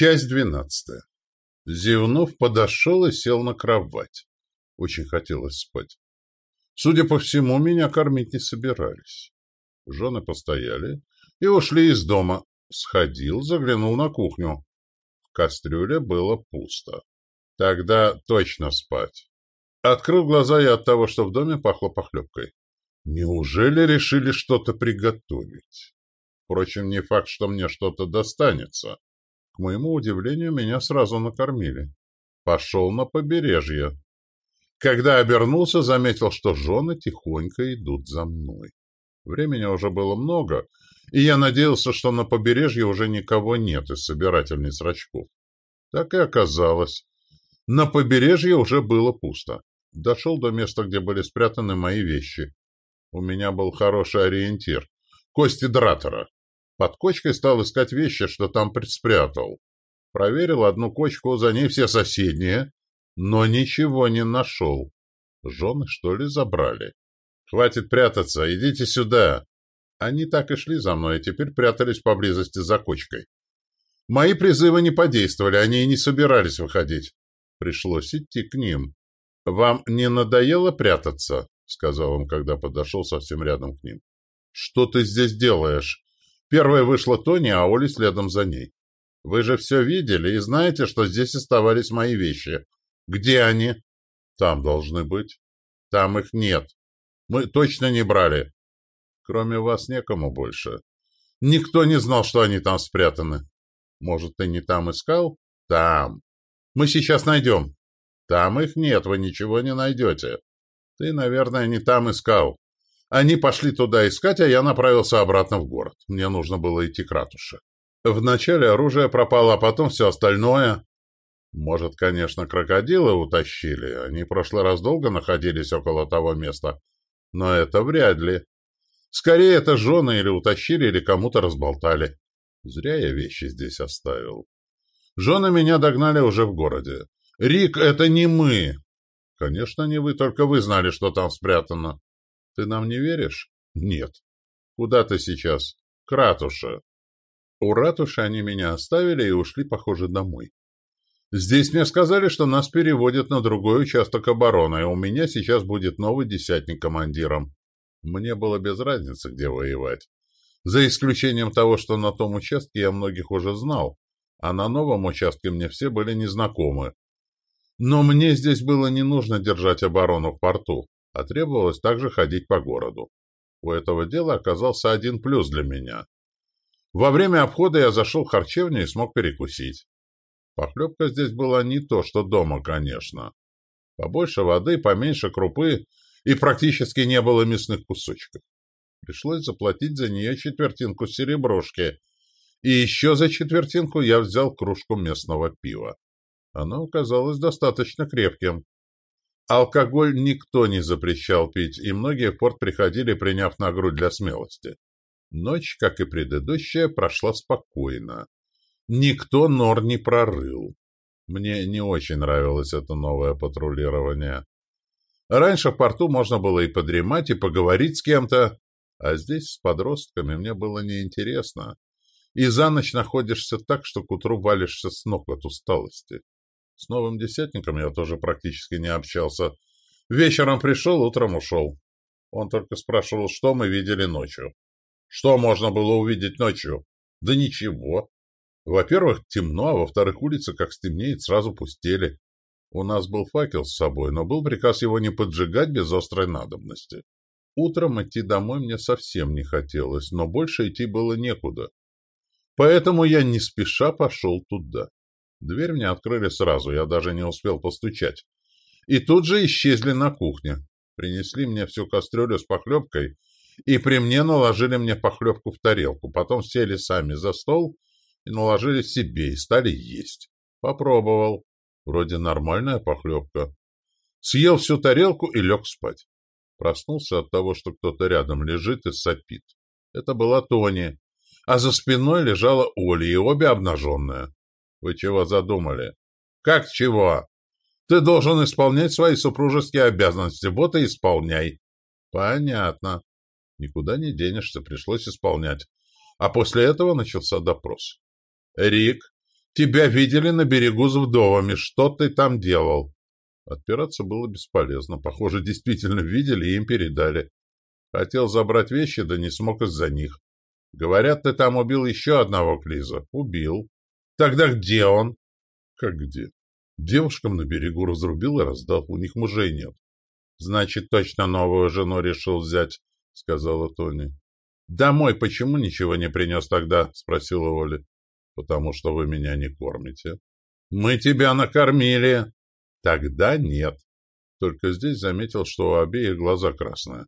Часть двенадцатая. Зевнув, подошел и сел на кровать. Очень хотелось спать. Судя по всему, меня кормить не собирались. Жены постояли и ушли из дома. Сходил, заглянул на кухню. В кастрюле было пусто. Тогда точно спать. Открыл глаза я от того, что в доме пахло похлебкой. Неужели решили что-то приготовить? Впрочем, не факт, что мне что-то достанется. К моему удивлению, меня сразу накормили. Пошел на побережье. Когда обернулся, заметил, что жены тихонько идут за мной. Времени уже было много, и я надеялся, что на побережье уже никого нет из собирательниц рачков. Так и оказалось. На побережье уже было пусто. Дошел до места, где были спрятаны мои вещи. У меня был хороший ориентир. Кости Дратора. Под кочкой стал искать вещи, что там спрятал. Проверил одну кочку, за ней все соседние, но ничего не нашел. Жены, что ли, забрали? «Хватит прятаться, идите сюда!» Они так и шли за мной, и теперь прятались поблизости за кочкой. Мои призывы не подействовали, они и не собирались выходить. Пришлось идти к ним. «Вам не надоело прятаться?» — сказал он, когда подошел совсем рядом к ним. «Что ты здесь делаешь?» Первая вышла Тони, а Оли следом за ней. «Вы же все видели и знаете, что здесь оставались мои вещи. Где они?» «Там должны быть». «Там их нет. Мы точно не брали. Кроме вас некому больше. Никто не знал, что они там спрятаны. Может, ты не там искал? Там. Мы сейчас найдем. Там их нет, вы ничего не найдете. Ты, наверное, не там искал. Они пошли туда искать, а я направился обратно в город. Мне нужно было идти к ратуше. Вначале оружие пропало, а потом все остальное. Может, конечно, крокодилы утащили. Они в прошлый раз долго находились около того места. Но это вряд ли. Скорее, это жены или утащили, или кому-то разболтали. Зря я вещи здесь оставил. Жены меня догнали уже в городе. «Рик, это не мы!» «Конечно, не вы, только вы знали, что там спрятано. Ты нам не веришь? Нет. Куда ты сейчас? К ратуше. У ратуши они меня оставили и ушли, похоже, домой. Здесь мне сказали, что нас переводят на другой участок обороны, и у меня сейчас будет новый десятник командиром. Мне было без разницы, где воевать. За исключением того, что на том участке я многих уже знал, а на новом участке мне все были незнакомы. Но мне здесь было не нужно держать оборону в порту а требовалось также ходить по городу. У этого дела оказался один плюс для меня. Во время обхода я зашел в харчевню и смог перекусить. Похлебка здесь была не то, что дома, конечно. Побольше воды, поменьше крупы и практически не было мясных кусочков. Пришлось заплатить за нее четвертинку серебрушки. И еще за четвертинку я взял кружку местного пива. Оно оказалось достаточно крепким. Алкоголь никто не запрещал пить, и многие в порт приходили, приняв на грудь для смелости. Ночь, как и предыдущая, прошла спокойно. Никто нор не прорыл. Мне не очень нравилось это новое патрулирование. Раньше в порту можно было и подремать, и поговорить с кем-то, а здесь с подростками мне было неинтересно. И за ночь находишься так, что к утру валишься с ног от усталости. С новым десятником я тоже практически не общался. Вечером пришел, утром ушел. Он только спрашивал, что мы видели ночью. Что можно было увидеть ночью? Да ничего. Во-первых, темно, а во-вторых, улицы, как стемнеет, сразу пустели. У нас был факел с собой, но был приказ его не поджигать без острой надобности. Утром идти домой мне совсем не хотелось, но больше идти было некуда. Поэтому я не спеша пошел туда. Дверь мне открыли сразу, я даже не успел постучать. И тут же исчезли на кухне. Принесли мне всю кастрюлю с похлебкой, и при мне наложили мне похлебку в тарелку. Потом сели сами за стол и наложили себе, и стали есть. Попробовал. Вроде нормальная похлебка. Съел всю тарелку и лег спать. Проснулся от того, что кто-то рядом лежит и сопит. Это была Тони. А за спиной лежала Оля, и обе обнаженная. Вы чего задумали? Как чего? Ты должен исполнять свои супружеские обязанности. Вот и исполняй. Понятно. Никуда не денешься, пришлось исполнять. А после этого начался допрос. Рик, Тебя видели на берегу с вдовами. Что ты там делал? Отпираться было бесполезно. Похоже, действительно видели и им передали. Хотел забрать вещи, да не смог из-за них. Говорят, ты там убил еще одного Клиза. Убил. Тогда где он? Как где? Девушкам на берегу разрубил и раздал. У них мужей нет. Значит, точно новую жену решил взять, сказала Тони. Домой почему ничего не принес тогда? спросила Оля. Потому что вы меня не кормите. Мы тебя накормили. Тогда нет. Только здесь заметил, что у обеих глаза красные.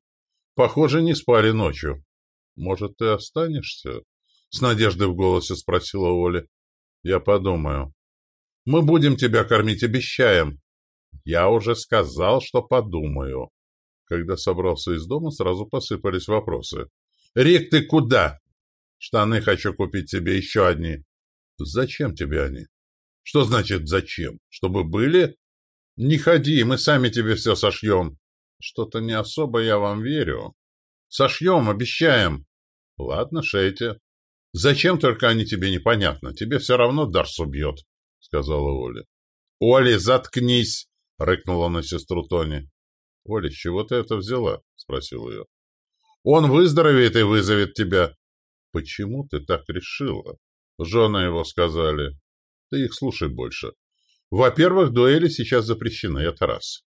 Похоже, не спали ночью. Может, ты останешься? С надеждой в голосе спросила Оля. Я подумаю. Мы будем тебя кормить, обещаем. Я уже сказал, что подумаю. Когда собрался из дома, сразу посыпались вопросы. «Рик, ты куда?» «Штаны хочу купить себе еще одни». «Зачем тебе они?» «Что значит «зачем»? Чтобы были?» «Не ходи, мы сами тебе все сошьем». «Что-то не особо я вам верю». «Сошьем, обещаем». «Ладно, шейте». «Зачем только они тебе непонятно? Тебе все равно Дарс убьет», — сказала Оля. «Оля, заткнись!» — рыкнула на сестру Тони. «Оля, с чего ты это взяла?» — спросил ее. «Он выздоровеет и вызовет тебя». «Почему ты так решила?» Жены его сказали. «Ты их слушай больше. Во-первых, дуэли сейчас запрещены, это раз.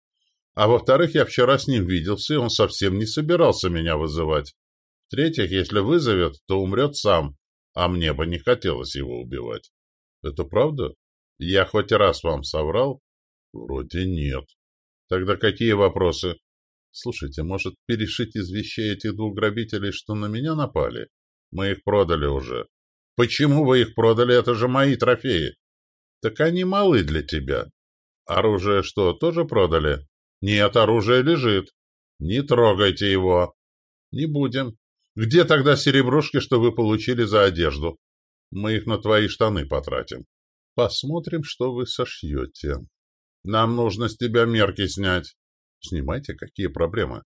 А во-вторых, я вчера с ним виделся, и он совсем не собирался меня вызывать. В-третьих, если вызовет, то умрет сам, а мне бы не хотелось его убивать. Это правда? Я хоть раз вам соврал? Вроде нет. Тогда какие вопросы? Слушайте, может, перешить из вещей этих двух грабителей, что на меня напали? Мы их продали уже. Почему вы их продали? Это же мои трофеи. Так они малы для тебя. Оружие что, тоже продали? Нет, оружие лежит. Не трогайте его. Не будем. Где тогда серебрушки, что вы получили за одежду? Мы их на твои штаны потратим. Посмотрим, что вы сошьете. Нам нужно с тебя мерки снять. Снимайте, какие проблемы.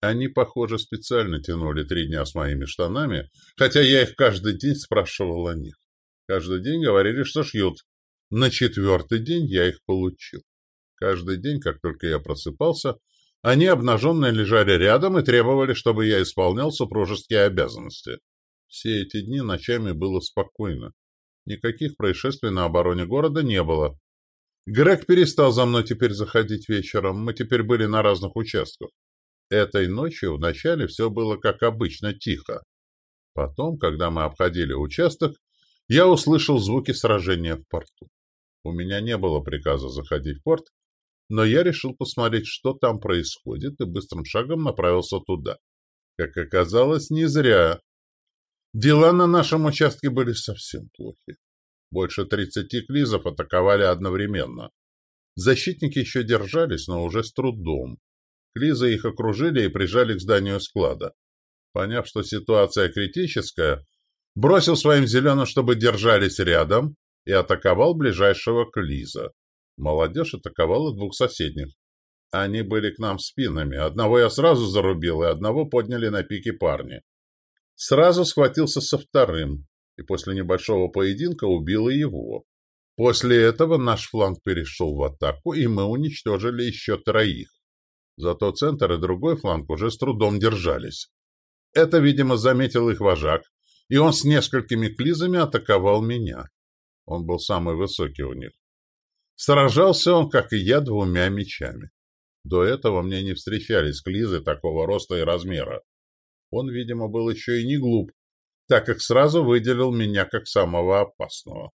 Они, похоже, специально тянули три дня с моими штанами, хотя я их каждый день спрашивал о них. Каждый день говорили, что шьют. На четвертый день я их получил. Каждый день, как только я просыпался, они обнаженные лежали рядом и требовали, чтобы я исполнял супружеские обязанности. Все эти дни ночами было спокойно. Никаких происшествий на обороне города не было. Грег перестал за мной теперь заходить вечером, мы теперь были на разных участках. Этой ночью вначале все было как обычно тихо. Потом, когда мы обходили участок, я услышал звуки сражения в порту. У меня не было приказа заходить в порт, но я решил посмотреть, что там происходит, и быстрым шагом направился туда. Как оказалось, не зря. Дела на нашем участке были совсем плохи. Больше тридцати клизов атаковали одновременно. Защитники еще держались, но уже с трудом. Клизы их окружили и прижали к зданию склада. Поняв, что ситуация критическая, бросил своим зеленым, чтобы держались рядом, и атаковал ближайшего Клиза. Молодежь атаковала двух соседних. Они были к нам спинами. Одного я сразу зарубил, и одного подняли на пике парни. Сразу схватился со вторым, и после небольшого поединка убил и его. После этого наш фланг перешел в атаку, и мы уничтожили еще троих. Зато центр и другой фланг уже с трудом держались. Это, видимо, заметил их вожак, и он с несколькими клизами атаковал меня. Он был самый высокий у них. Сражался он, как и я, двумя мечами. До этого мне не встречались клизы такого роста и размера. Он, видимо, был еще и не глуп, так как сразу выделил меня как самого опасного.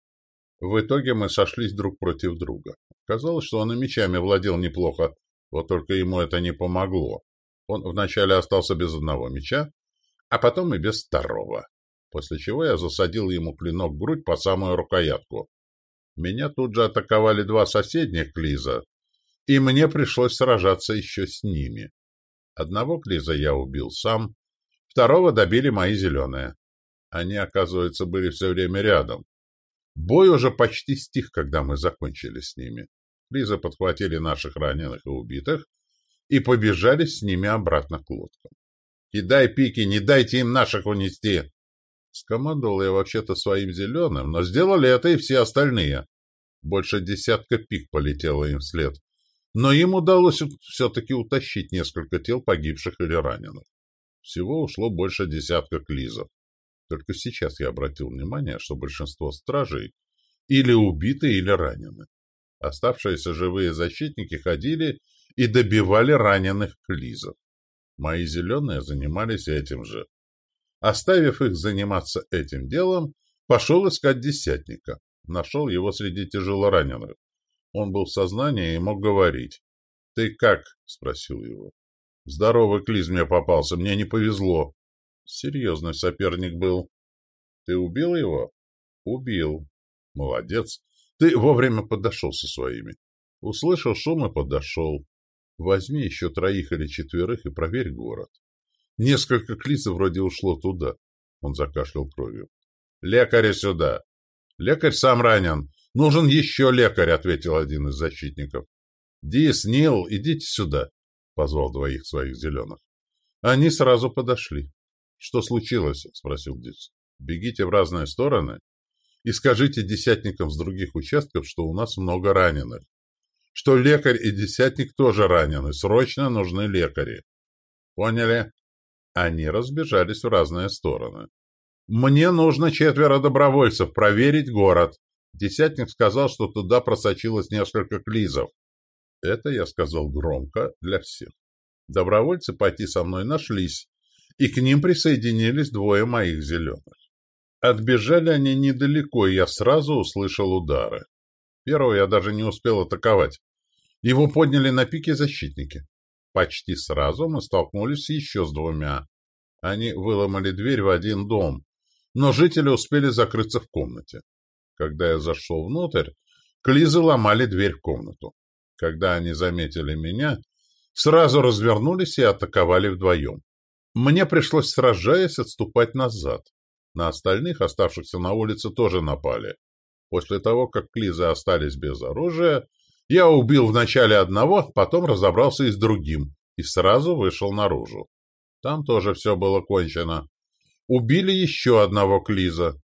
В итоге мы сошлись друг против друга. Казалось, что он и мечами владел неплохо, вот только ему это не помогло. Он вначале остался без одного меча, а потом и без второго после чего я засадил ему клинок в грудь по самую рукоятку. Меня тут же атаковали два соседних Клиза, и мне пришлось сражаться еще с ними. Одного Клиза я убил сам, второго добили мои зеленые. Они, оказывается, были все время рядом. Бой уже почти стих, когда мы закончили с ними. Клиза подхватили наших раненых и убитых и побежали с ними обратно к лодкам. «Кидай пики, не дайте им наших унести!» Скомандовал я вообще-то своим зеленым, но сделали это и все остальные. Больше десятка пик полетело им вслед. Но им удалось все-таки утащить несколько тел погибших или раненых. Всего ушло больше десятка клизов. Только сейчас я обратил внимание, что большинство стражей или убиты, или ранены. Оставшиеся живые защитники ходили и добивали раненых клизов. Мои зеленые занимались этим же. Оставив их заниматься этим делом, пошел искать десятника. Нашел его среди тяжелораненых. Он был в сознании и мог говорить. «Ты как?» — спросил его. «Здоровый клиз мне попался, мне не повезло». Серьезный соперник был. «Ты убил его?» «Убил». «Молодец. Ты вовремя подошел со своими». Услышал шум и подошел. Возьми еще троих или четверых и проверь город. Несколько клизов вроде ушло туда. Он закашлял кровью. Лекаря сюда. Лекарь сам ранен. Нужен еще лекарь, ответил один из защитников. Дис, Нил, идите сюда, позвал двоих своих зеленых. Они сразу подошли. Что случилось? спросил Дис. Бегите в разные стороны и скажите десятникам с других участков, что у нас много раненых что лекарь и десятник тоже ранены, срочно нужны лекари. Поняли? Они разбежались в разные стороны. Мне нужно четверо добровольцев проверить город. Десятник сказал, что туда просочилось несколько клизов. Это я сказал громко для всех. Добровольцы пойти со мной нашлись, и к ним присоединились двое моих зеленых. Отбежали они недалеко, и я сразу услышал удары. Первого я даже не успел атаковать. Его подняли на пике защитники. Почти сразу мы столкнулись еще с двумя. Они выломали дверь в один дом, но жители успели закрыться в комнате. Когда я зашел внутрь, клизы ломали дверь в комнату. Когда они заметили меня, сразу развернулись и атаковали вдвоем. Мне пришлось, сражаясь, отступать назад. На остальных, оставшихся на улице, тоже напали. После того, как клизы остались без оружия, я убил вначале одного, потом разобрался и с другим, и сразу вышел наружу. Там тоже все было кончено. Убили еще одного Клиза.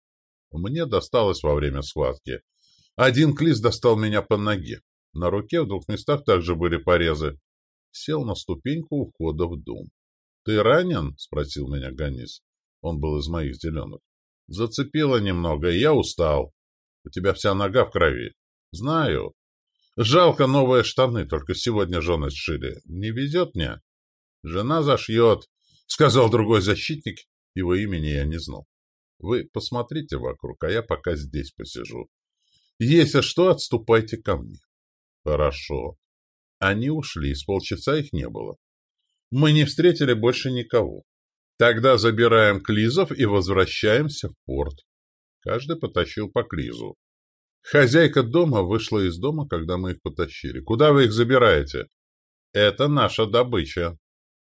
Мне досталось во время схватки. Один Клиз достал меня по ноге. На руке в двух местах также были порезы. Сел на ступеньку у входа в дом. — Ты ранен? — спросил меня Ганис. Он был из моих зеленых. — Зацепило немного, и я устал. У тебя вся нога в крови. — Знаю. Жалко новые штаны, только сегодня жены сшили. Не везет мне. Жена зашьет, — сказал другой защитник. Его имени я не знал. Вы посмотрите вокруг, а я пока здесь посижу. Если что, отступайте ко мне. Хорошо. Они ушли, с полчаса их не было. Мы не встретили больше никого. Тогда забираем клизов и возвращаемся в порт. Каждый потащил по клизу. Хозяйка дома вышла из дома, когда мы их потащили. Куда вы их забираете? Это наша добыча.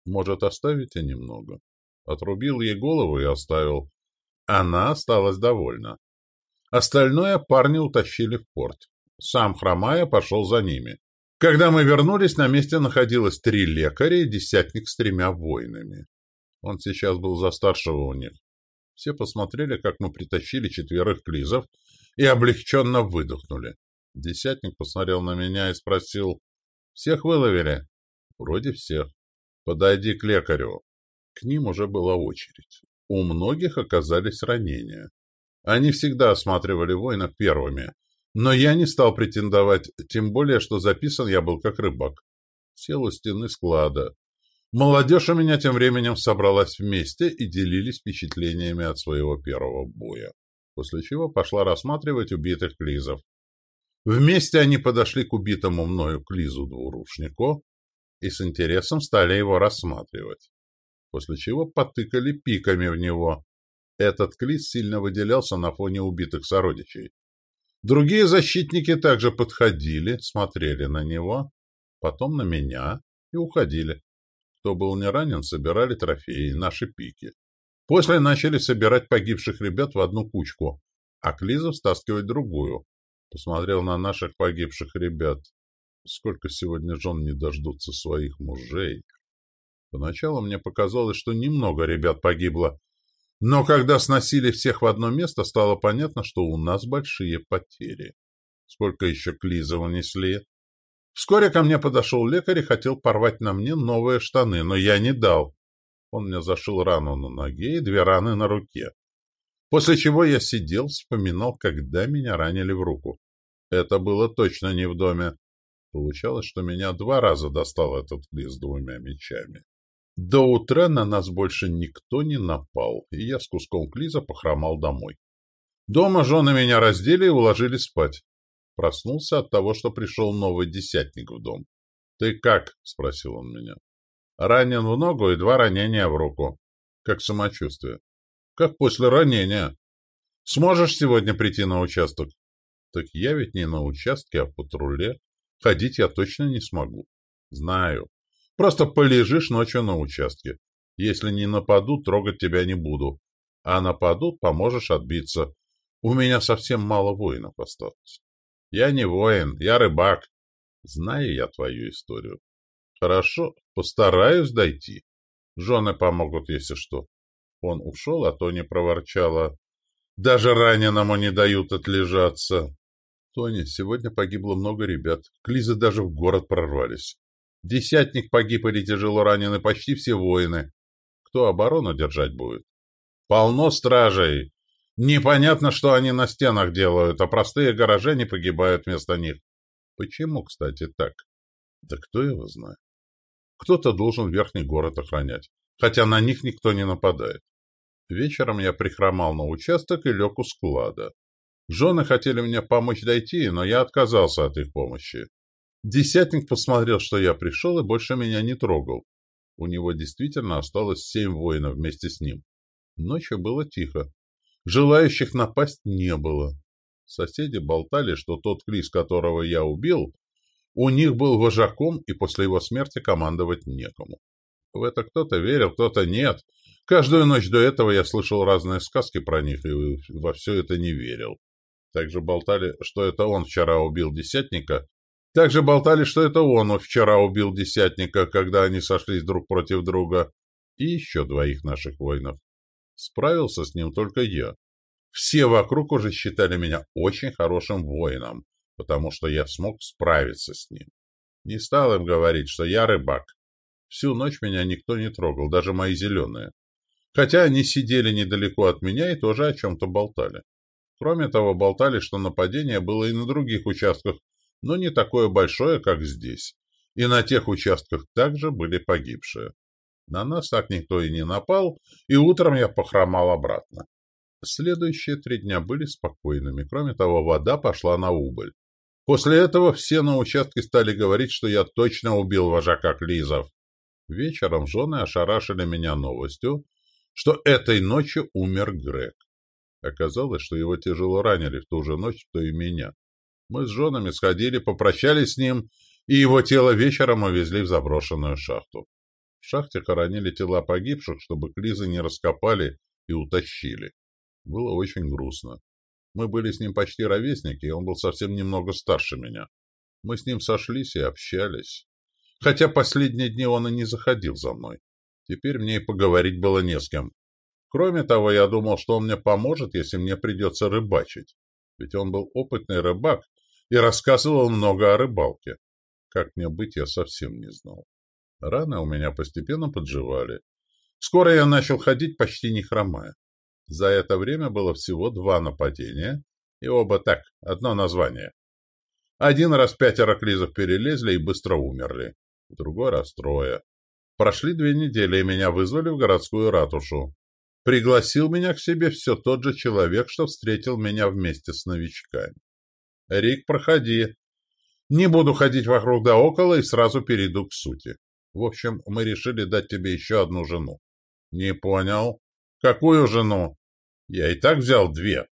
Может, оставите немного? Отрубил ей голову и оставил. Она осталась довольна. Остальное парни утащили в порт. Сам, хромая, пошел за ними. Когда мы вернулись, на месте находилось три лекаря и десятник с тремя воинами. Он сейчас был за старшего у них. Все посмотрели, как мы притащили четверых клизов, и облегченно выдохнули. Десятник посмотрел на меня и спросил, «Всех выловили?» «Вроде всех. Подойди к лекарю». К ним уже была очередь. У многих оказались ранения. Они всегда осматривали воинов первыми, но я не стал претендовать, тем более, что записан я был как рыбак. Сел у стены склада. Молодежь у меня тем временем собралась вместе и делились впечатлениями от своего первого боя после чего пошла рассматривать убитых клизов. Вместе они подошли к убитому мною клизу-двурушнику и с интересом стали его рассматривать, после чего потыкали пиками в него. Этот клиз сильно выделялся на фоне убитых сородичей. Другие защитники также подходили, смотрели на него, потом на меня и уходили. Кто был не ранен, собирали трофеи, наши пики. После начали собирать погибших ребят в одну кучку, а Клизов стаскивать другую. Посмотрел на наших погибших ребят. Сколько сегодня жен не дождутся своих мужей. Поначалу мне показалось, что немного ребят погибло, Но когда сносили всех в одно место, стало понятно, что у нас большие потери. Сколько еще Клиза унесли? Вскоре ко мне подошел лекарь и хотел порвать на мне новые штаны, но я не дал. Он мне зашил рану на ноге и две раны на руке. После чего я сидел, вспоминал, когда меня ранили в руку. Это было точно не в доме. Получалось, что меня два раза достал этот Клиз двумя мечами. До утра на нас больше никто не напал, и я с куском клиза похромал домой. Дома жены меня раздели и уложили спать. Проснулся от того, что пришел новый десятник в дом. — Ты как? — спросил он меня. — Ранен в ногу и два ранения в руку. Как самочувствие? — Как после ранения. — Сможешь сегодня прийти на участок? — Так я ведь не на участке, а в патруле. Ходить я точно не смогу. — Знаю. Просто полежишь ночью на участке. Если не нападут, трогать тебя не буду. А нападут, поможешь отбиться. У меня совсем мало воинов осталось. Я не воин, я рыбак. Знаю я твою историю. Хорошо, постараюсь дойти. Жены помогут, если что. Он ушел, а Тони проворчала. Даже раненому не дают отлежаться. Тони, сегодня погибло много ребят. Клизы даже в город прорвались. Десятник погиб или тяжело ранены почти все воины. Кто оборону держать будет? Полно стражей. Непонятно, что они на стенах делают, а простые горожане погибают вместо них. Почему, кстати, так? Да кто его знает. Кто-то должен верхний город охранять, хотя на них никто не нападает. Вечером я прихромал на участок и лег у склада. Жены хотели мне помочь дойти, но я отказался от их помощи. Десятник посмотрел, что я пришел, и больше меня не трогал. У него действительно осталось семь воинов вместе с ним. Ночью было тихо. Желающих напасть не было. Соседи болтали, что тот Крис, которого я убил, у них был вожаком, и после его смерти командовать некому. В это кто-то верил, кто-то нет. Каждую ночь до этого я слышал разные сказки про них и во все это не верил. Также болтали, что это он вчера убил десятника, также болтали, что это он вчера убил десятника, когда они сошлись друг против друга, и еще двоих наших воинов. Справился с ним только я. Все вокруг уже считали меня очень хорошим воином, потому что я смог справиться с ним. Не стал им говорить, что я рыбак. Всю ночь меня никто не трогал, даже мои зеленые. Хотя они сидели недалеко от меня и тоже о чем-то болтали. Кроме того, болтали, что нападение было и на других участках но не такое большое, как здесь. И на тех участках также были погибшие. На нас так никто и не напал, и утром я похромал обратно. Следующие три дня были спокойными. Кроме того, вода пошла на убыль. После этого все на участке стали говорить, что я точно убил вожака Клизов. Вечером жены ошарашили меня новостью, что этой ночью умер Грег. Оказалось, что его тяжело ранили в ту же ночь, что и меня. Мы с женами сходили, попрощались с ним, и его тело вечером увезли в заброшенную шахту. В шахте хоронили тела погибших, чтобы клизы не раскопали и утащили. Было очень грустно. Мы были с ним почти ровесники, и он был совсем немного старше меня. Мы с ним сошлись и общались. Хотя последние дни он и не заходил за мной. Теперь мне и поговорить было не с кем. Кроме того, я думал, что он мне поможет, если мне придется рыбачить. Ведь он был опытный рыбак и рассказывал много о рыбалке. Как мне быть, я совсем не знал. Раны у меня постепенно подживали. Скоро я начал ходить, почти не хромая. За это время было всего два нападения, и оба так, одно название. Один раз пятеро клизов перелезли и быстро умерли, другой раз трое. Прошли две недели, и меня вызвали в городскую ратушу. Пригласил меня к себе все тот же человек, что встретил меня вместе с новичками. Рик, проходи. Не буду ходить вокруг да около и сразу перейду к сути. В общем, мы решили дать тебе еще одну жену. Не понял. Какую жену? Я и так взял две.